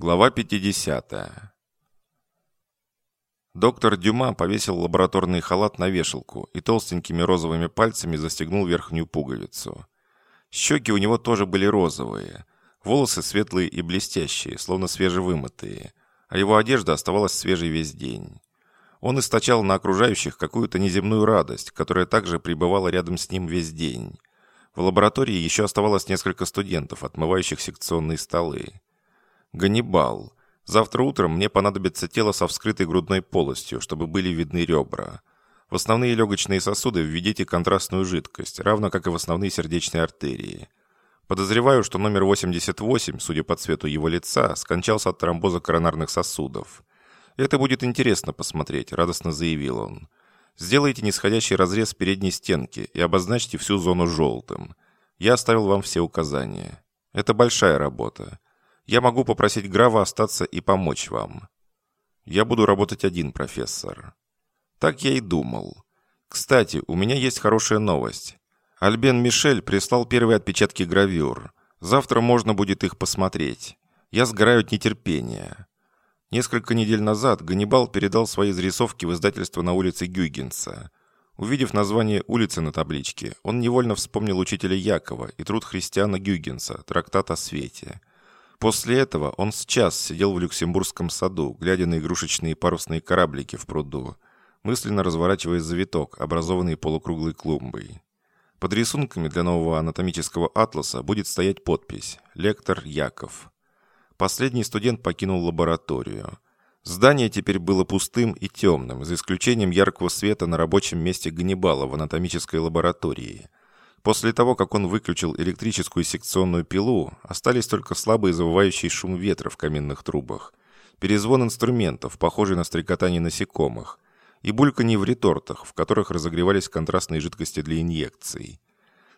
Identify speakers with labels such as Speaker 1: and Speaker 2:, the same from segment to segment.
Speaker 1: Глава 50. Доктор Дюма повесил лабораторный халат на вешалку и толстенькими розовыми пальцами застегнул верхнюю пуговицу. Щеки у него тоже были розовые, волосы светлые и блестящие, словно свежевымытые, а его одежда оставалась свежей весь день. Он источал на окружающих какую-то неземную радость, которая также пребывала рядом с ним весь день. В лаборатории еще оставалось несколько студентов, отмывающих секционные столы. Ганнибал. Завтра утром мне понадобится тело со вскрытой грудной полостью, чтобы были видны ребра. В основные легочные сосуды введите контрастную жидкость, равно как и в основные сердечные артерии. Подозреваю, что номер 88, судя по цвету его лица, скончался от тромбоза коронарных сосудов. «Это будет интересно посмотреть», — радостно заявил он. «Сделайте нисходящий разрез передней стенки и обозначьте всю зону желтым. Я оставил вам все указания. Это большая работа. Я могу попросить Грава остаться и помочь вам. Я буду работать один, профессор. Так я и думал. Кстати, у меня есть хорошая новость. Альбен Мишель прислал первые отпечатки гравюр. Завтра можно будет их посмотреть. Я сгораю от нетерпения. Несколько недель назад Ганнибал передал свои зарисовки в издательство на улице Гюйгенса. Увидев название улицы на табличке, он невольно вспомнил учителя Якова и труд христиана Гюйгенса «Трактат о свете». После этого он с час сидел в Люксембургском саду, глядя на игрушечные парусные кораблики в пруду, мысленно разворачивая завиток, образованный полукруглой клумбой. Под рисунками для нового анатомического атласа будет стоять подпись «Лектор Яков». Последний студент покинул лабораторию. Здание теперь было пустым и темным, за исключением яркого света на рабочем месте Ганнибала в анатомической лаборатории – После того, как он выключил электрическую секционную пилу, остались только слабый завывающий шум ветра в каминных трубах, перезвон инструментов, похожий на стрекотание насекомых, и бульканье в ретортах, в которых разогревались контрастные жидкости для инъекций.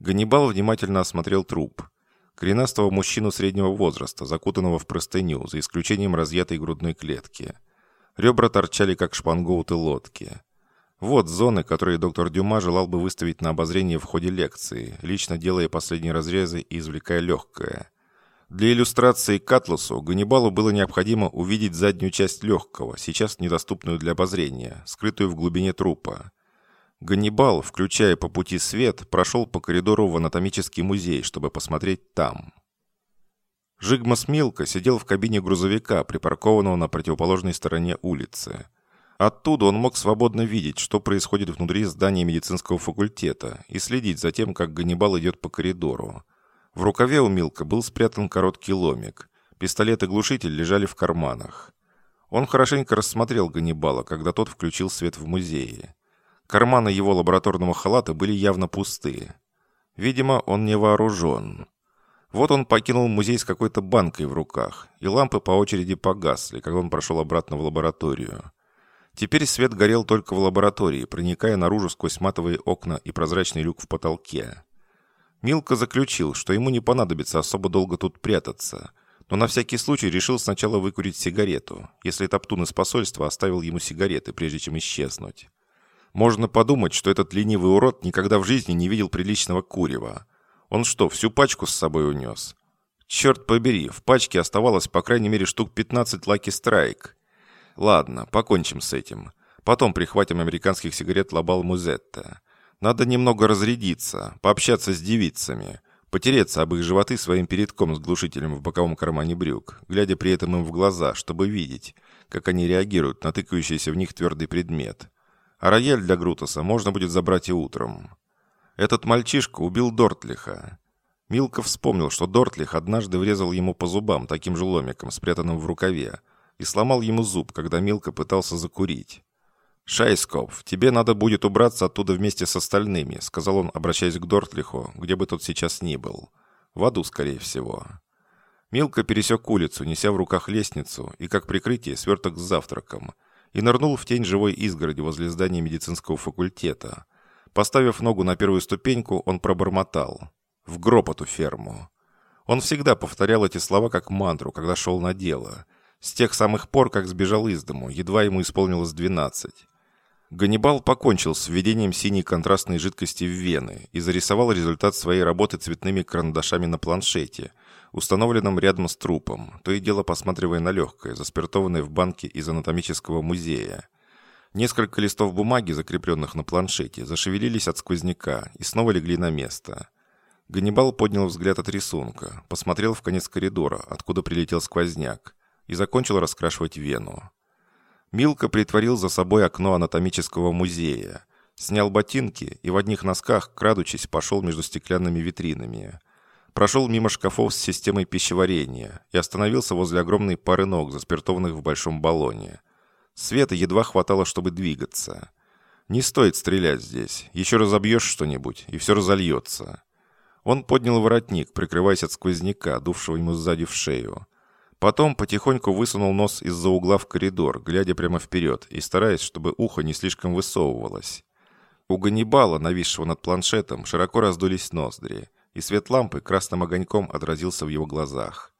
Speaker 1: Ганнибал внимательно осмотрел труп. Коренастого мужчину среднего возраста, закутанного в простыню, за исключением разъятой грудной клетки. Ребра торчали, как шпангоуты лодки. Вот зоны, которые доктор Дюма желал бы выставить на обозрение в ходе лекции, лично делая последние разрезы и извлекая легкое. Для иллюстрации к атласу Ганнибалу было необходимо увидеть заднюю часть легкого, сейчас недоступную для обозрения, скрытую в глубине трупа. Ганнибал, включая по пути свет, прошел по коридору в анатомический музей, чтобы посмотреть там. Жигмас Милка сидел в кабине грузовика, припаркованного на противоположной стороне улицы. Оттуда он мог свободно видеть, что происходит внутри здания медицинского факультета и следить за тем, как Ганнибал идет по коридору. В рукаве у Милка был спрятан короткий ломик. Пистолет и глушитель лежали в карманах. Он хорошенько рассмотрел Ганнибала, когда тот включил свет в музее. Карманы его лабораторного халата были явно пустые. Видимо, он не вооружен. Вот он покинул музей с какой-то банкой в руках, и лампы по очереди погасли, когда он прошел обратно в лабораторию. Теперь свет горел только в лаборатории, проникая наружу сквозь матовые окна и прозрачный люк в потолке. Милка заключил, что ему не понадобится особо долго тут прятаться, но на всякий случай решил сначала выкурить сигарету, если Топтун из посольства оставил ему сигареты, прежде чем исчезнуть. Можно подумать, что этот ленивый урод никогда в жизни не видел приличного курева. Он что, всю пачку с собой унес? Черт побери, в пачке оставалось по крайней мере штук 15 Lucky Strike – Ладно, покончим с этим. Потом прихватим американских сигарет Лабал Музетта. Надо немного разрядиться, пообщаться с девицами, потереться об их животы своим передком с глушителем в боковом кармане брюк, глядя при этом им в глаза, чтобы видеть, как они реагируют на тыкающийся в них твердый предмет. А рояль для Грутоса можно будет забрать и утром. Этот мальчишка убил Дортлиха. Милка вспомнил, что Дортлих однажды врезал ему по зубам таким же ломиком, спрятанным в рукаве, и сломал ему зуб, когда Милка пытался закурить. «Шайскопф, тебе надо будет убраться оттуда вместе с остальными», сказал он, обращаясь к Дортлиху, где бы тот сейчас ни был. В аду, скорее всего. Милка пересек улицу, неся в руках лестницу и, как прикрытие, сверток с завтраком, и нырнул в тень живой изгороди возле здания медицинского факультета. Поставив ногу на первую ступеньку, он пробормотал. «В гроб эту ферму». Он всегда повторял эти слова как мантру, когда шел на дело – с тех самых пор, как сбежал из дому, едва ему исполнилось 12. Ганнибал покончил с введением синей контрастной жидкости в вены и зарисовал результат своей работы цветными карандашами на планшете, установленном рядом с трупом, то и дело посматривая на легкое, заспиртованное в банке из анатомического музея. Несколько листов бумаги, закрепленных на планшете, зашевелились от сквозняка и снова легли на место. Ганнибал поднял взгляд от рисунка, посмотрел в конец коридора, откуда прилетел сквозняк, и закончил раскрашивать вену. Милка притворил за собой окно анатомического музея, снял ботинки и в одних носках, крадучись, пошел между стеклянными витринами. Прошел мимо шкафов с системой пищеварения и остановился возле огромной пары ног, заспиртованных в большом баллоне. Света едва хватало, чтобы двигаться. Не стоит стрелять здесь. Еще разобьешь что-нибудь, и все разольется. Он поднял воротник, прикрываясь от сквозняка, дувшего ему сзади в шею. Потом потихоньку высунул нос из-за угла в коридор, глядя прямо вперед и стараясь, чтобы ухо не слишком высовывалось. У Ганнибала, нависшего над планшетом, широко раздулись ноздри, и свет лампы красным огоньком отразился в его глазах.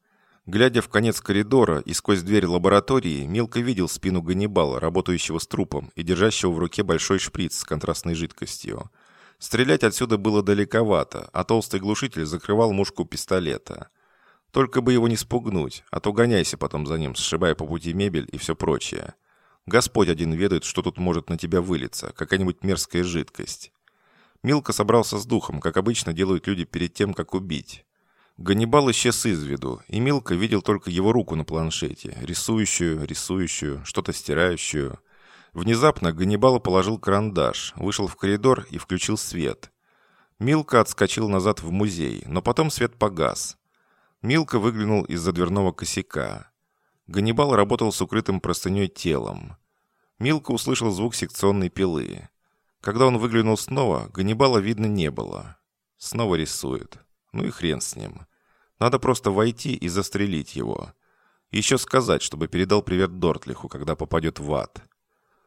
Speaker 1: Глядя в конец коридора и сквозь дверь лаборатории, Милка видел спину Ганнибала, работающего с трупом и держащего в руке большой шприц с контрастной жидкостью. Стрелять отсюда было далековато, а толстый глушитель закрывал мушку пистолета. Только бы его не спугнуть, а то гоняйся потом за ним, сшибая по пути мебель и все прочее. Господь один ведает, что тут может на тебя вылиться, какая-нибудь мерзкая жидкость. Милка собрался с духом, как обычно делают люди перед тем, как убить. Ганнибал исчез из виду, и Милка видел только его руку на планшете, рисующую, рисующую, что-то стирающую – Внезапно Ганнибал положил карандаш, вышел в коридор и включил свет. Милка отскочил назад в музей, но потом свет погас. Милка выглянул из-за дверного косяка. Ганнибал работал с укрытым простыней телом. Милка услышал звук секционной пилы. Когда он выглянул снова, Ганнибала видно не было. Снова рисует. Ну и хрен с ним. Надо просто войти и застрелить его. Еще сказать, чтобы передал привет Дортлиху, когда попадет в ад.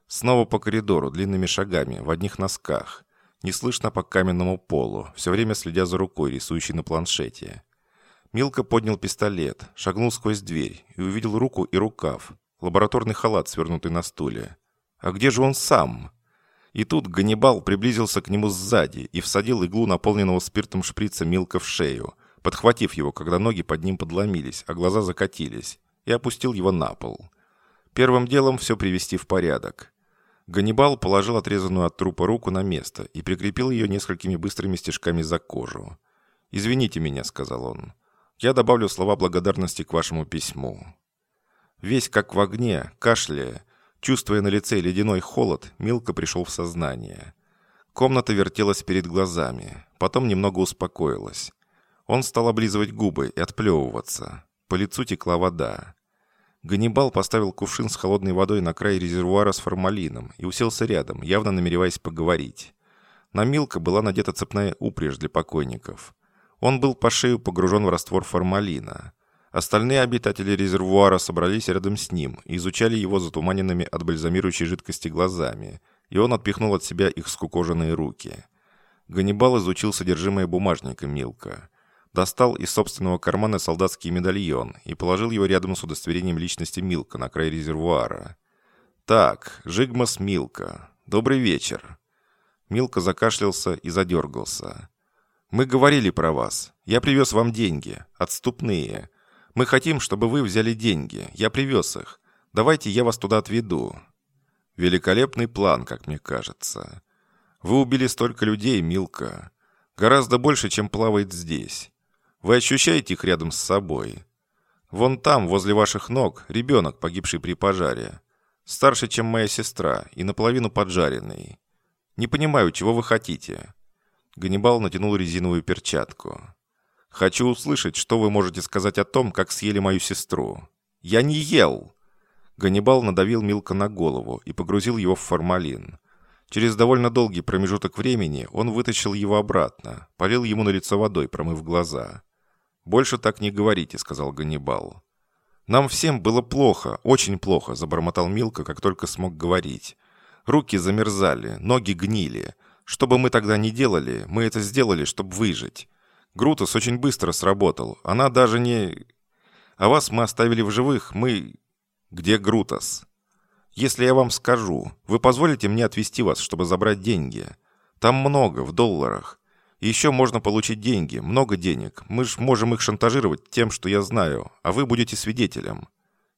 Speaker 1: Снова по коридору, длинными шагами, в одних носках. Неслышно по каменному полу, все время следя за рукой, рисующей на планшете. Милка поднял пистолет, шагнул сквозь дверь и увидел руку и рукав. Лабораторный халат, свернутый на стуле. А где же он сам? И тут Ганнибал приблизился к нему сзади и всадил иглу наполненного спиртом шприца Милка в шею, подхватив его, когда ноги под ним подломились, а глаза закатились, и опустил его на пол. Первым делом все привести в порядок. Ганнибал положил отрезанную от трупа руку на место и прикрепил ее несколькими быстрыми стежками за кожу. «Извините меня», — сказал он. «Я добавлю слова благодарности к вашему письму». Весь как в огне, кашляя, чувствуя на лице ледяной холод, Милка пришел в сознание. Комната вертелась перед глазами, потом немного успокоилась. Он стал облизывать губы и отплевываться. По лицу текла вода. Ганнибал поставил кувшин с холодной водой на край резервуара с формалином и уселся рядом, явно намереваясь поговорить. На Милка была надета цепная упряжь для покойников. Он был по шею погружен в раствор формалина. Остальные обитатели резервуара собрались рядом с ним и изучали его затуманенными от бальзамирующей жидкости глазами, и он отпихнул от себя их скукоженные руки. Ганнибал изучил содержимое бумажника Милка достал из собственного кармана солдатский медальон и положил его рядом с удостоверением личности Милка на край резервуара. «Так, Жигмас Милка. Добрый вечер». Милка закашлялся и задергался. «Мы говорили про вас. Я привез вам деньги. Отступные. Мы хотим, чтобы вы взяли деньги. Я привез их. Давайте я вас туда отведу». «Великолепный план, как мне кажется. Вы убили столько людей, Милка. Гораздо больше, чем плавает здесь. Вы ощущаете их рядом с собой? Вон там, возле ваших ног, ребенок, погибший при пожаре. Старше, чем моя сестра, и наполовину поджаренный. Не понимаю, чего вы хотите». Ганнибал натянул резиновую перчатку. «Хочу услышать, что вы можете сказать о том, как съели мою сестру». «Я не ел!» Ганнибал надавил Милка на голову и погрузил его в формалин. Через довольно долгий промежуток времени он вытащил его обратно, полил ему на лицо водой, промыв глаза. «Больше так не говорите», — сказал Ганнибал. «Нам всем было плохо, очень плохо», — забормотал Милка, как только смог говорить. «Руки замерзали, ноги гнили. Что бы мы тогда ни делали, мы это сделали, чтобы выжить. Грутус очень быстро сработал. Она даже не... А вас мы оставили в живых, мы... Где Грутас? Если я вам скажу, вы позволите мне отвезти вас, чтобы забрать деньги? Там много, в долларах. еще можно получить деньги, много денег. Мы ж можем их шантажировать тем, что я знаю, а вы будете свидетелем.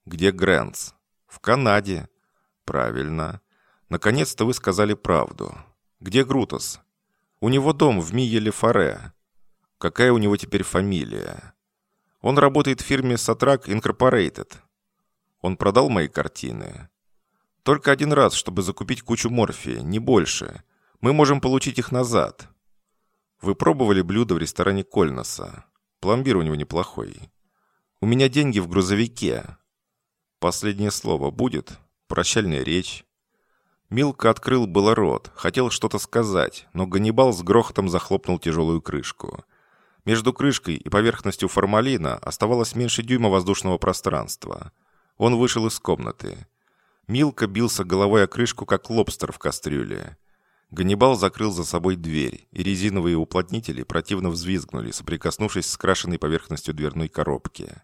Speaker 1: Где Грэнс? В Канаде. Правильно. Наконец-то вы сказали правду. Где Грутос? У него дом в Миеле-Форе. Какая у него теперь фамилия? Он работает в фирме Satrac Incorporated. Он продал мои картины. Только один раз, чтобы закупить кучу морфия, не больше. Мы можем получить их назад. Вы пробовали блюдо в ресторане Кольноса? Пломбир у него неплохой. У меня деньги в грузовике. Последнее слово будет? Прощальная речь? Милка открыл было рот, хотел что-то сказать, но Ганнибал с грохотом захлопнул тяжелую крышку. Между крышкой и поверхностью формалина оставалось меньше дюйма воздушного пространства. Он вышел из комнаты. Милка бился головой о крышку, как лобстер в кастрюле. Ганнибал закрыл за собой дверь, и резиновые уплотнители противно взвизгнули, соприкоснувшись с крашенной поверхностью дверной коробки.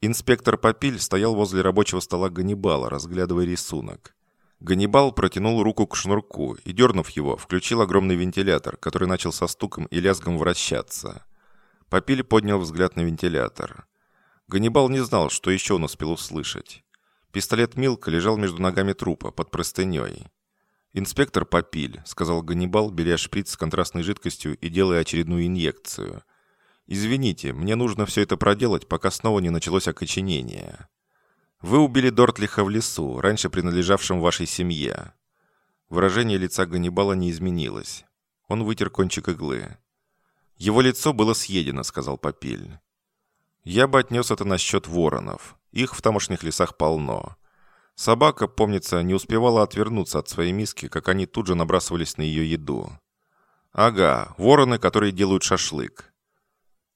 Speaker 1: Инспектор Попиль стоял возле рабочего стола Ганнибала, разглядывая рисунок. Ганнибал протянул руку к шнурку и, дернув его, включил огромный вентилятор, который начал со стуком и лязгом вращаться. Попиль поднял взгляд на вентилятор. Ганнибал не знал, что еще он успел услышать. Пистолет Милка лежал между ногами трупа, под простыней. «Инспектор Попиль», — сказал Ганнибал, беря шприц с контрастной жидкостью и делая очередную инъекцию. «Извините, мне нужно все это проделать, пока снова не началось окоченение. Вы убили Дортлиха в лесу, раньше принадлежавшем вашей семье». Выражение лица Ганнибала не изменилось. Он вытер кончик иглы. «Его лицо было съедено», — сказал Попиль. «Я бы отнес это на счет воронов. Их в тамошних лесах полно. Собака, помнится, не успевала отвернуться от своей миски, как они тут же набрасывались на ее еду. «Ага, вороны, которые делают шашлык».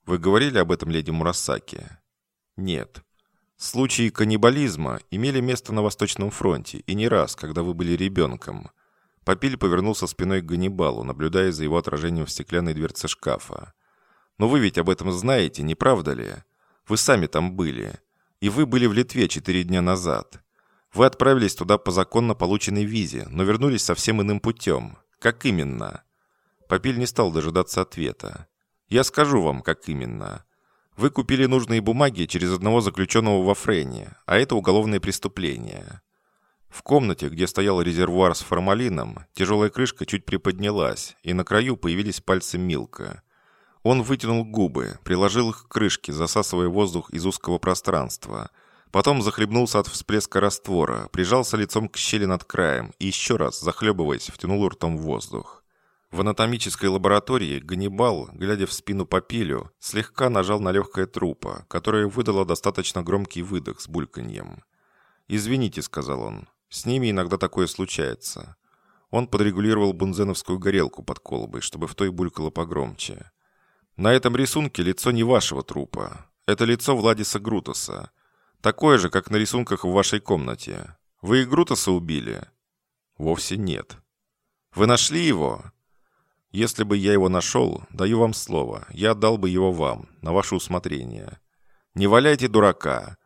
Speaker 1: «Вы говорили об этом леди Мурасаки?» «Нет. Случаи каннибализма имели место на Восточном фронте, и не раз, когда вы были ребенком». Попиль повернулся спиной к Ганнибалу, наблюдая за его отражением в стеклянной дверце шкафа. «Но вы ведь об этом знаете, не правда ли? Вы сами там были. И вы были в Литве четыре дня назад. Вы отправились туда по законно полученной визе, но вернулись совсем иным путем. Как именно?» Попиль не стал дожидаться ответа. «Я скажу вам, как именно. Вы купили нужные бумаги через одного заключенного во Френе, а это уголовное преступление». В комнате, где стоял резервуар с формалином, тяжелая крышка чуть приподнялась, и на краю появились пальцы Милка. Он вытянул губы, приложил их к крышке, засасывая воздух из узкого пространства – Потом захлебнулся от всплеска раствора, прижался лицом к щели над краем и еще раз, захлебываясь, втянул ртом воздух. В анатомической лаборатории Ганнибал, глядя в спину Папилю, слегка нажал на легкое трупа, которое выдало достаточно громкий выдох с бульканьем. «Извините», — сказал он, — «с ними иногда такое случается». Он подрегулировал бунзеновскую горелку под колбой, чтобы в той булькало погромче. «На этом рисунке лицо не вашего трупа. Это лицо Владиса Грутоса, Такое же, как на рисунках в вашей комнате. Вы и Грутоса убили?» «Вовсе нет». «Вы нашли его?» «Если бы я его нашел, даю вам слово, я отдал бы его вам, на ваше усмотрение. Не валяйте дурака.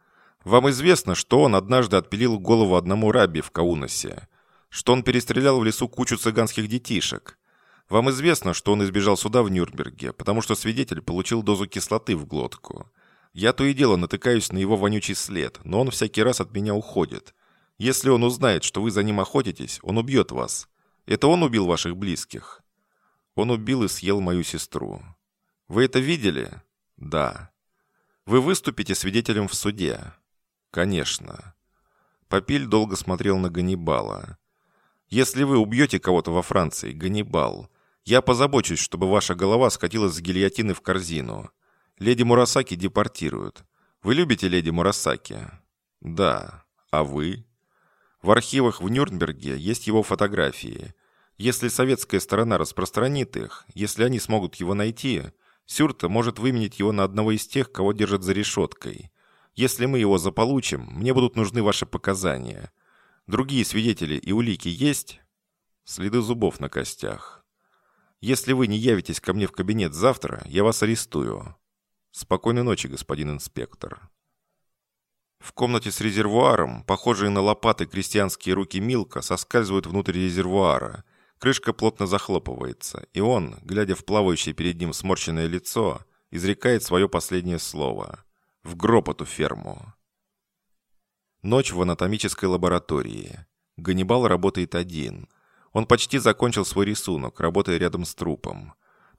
Speaker 1: Вам известно, что он однажды отпилил голову одному рабби в Каунасе, что он перестрелял в лесу кучу цыганских детишек. Вам известно, что он избежал суда в Нюрнберге, потому что свидетель получил дозу кислоты в глотку. Я то и дело натыкаюсь на его вонючий след, но он всякий раз от меня уходит. Если он узнает, что вы за ним охотитесь, он убьет вас. Это он убил ваших близких. Он убил и съел мою сестру. Вы это видели? Да. Вы выступите свидетелем в суде? Конечно. Попиль долго смотрел на Ганнибала. Если вы убьете кого-то во Франции, Ганнибал, я позабочусь, чтобы ваша голова скатилась с гильотины в корзину. Леди Мурасаки депортируют. Вы любите леди Мурасаки? Да. А вы? В архивах в Нюрнберге есть его фотографии. Если советская сторона распространит их, если они смогут его найти, Сюрта может выменить его на одного из тех, кого держат за решеткой. Если мы его заполучим, мне будут нужны ваши показания. Другие свидетели и улики есть? Следы зубов на костях. Если вы не явитесь ко мне в кабинет завтра, я вас арестую. «Спокойной ночи, господин инспектор». В комнате с резервуаром, похожие на лопаты крестьянские руки Милка, соскальзывают внутрь резервуара. Крышка плотно захлопывается, и он, глядя в плавающее перед ним сморщенное лицо, изрекает свое последнее слово. «В гроб эту ферму!» Ночь в анатомической лаборатории. Ганнибал работает один. Он почти закончил свой рисунок, работая рядом с трупом.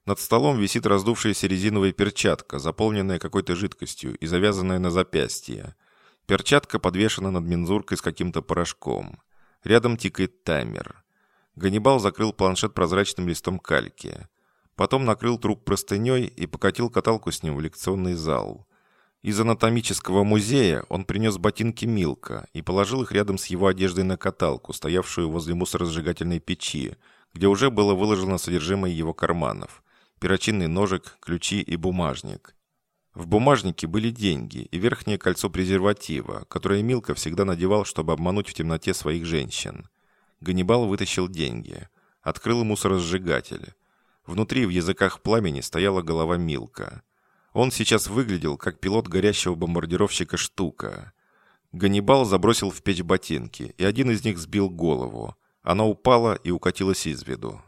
Speaker 1: Над столом висит раздувшаяся резиновая перчатка, заполненная какой-то жидкостью и завязанная на запястье. Перчатка подвешена над мензуркой с каким-то порошком. Рядом тикает таймер. Ганнибал закрыл планшет прозрачным листом кальки. Потом накрыл труп простыней и покатил каталку с ним в лекционный зал. Из анатомического музея он принес ботинки Милка и положил их рядом с его одеждой на каталку, стоявшую возле мусоросжигательной печи, где уже было выложено содержимое его карманов. Перочинный ножик, ключи и бумажник. В бумажнике были деньги и верхнее кольцо презерватива, которое Милка всегда надевал, чтобы обмануть в темноте своих женщин. Ганнибал вытащил деньги. Открыл мусоросжигатель. Внутри в языках пламени стояла голова Милка. Он сейчас выглядел, как пилот горящего бомбардировщика «Штука». Ганнибал забросил в печь ботинки, и один из них сбил голову. Она упала и укатилась из виду.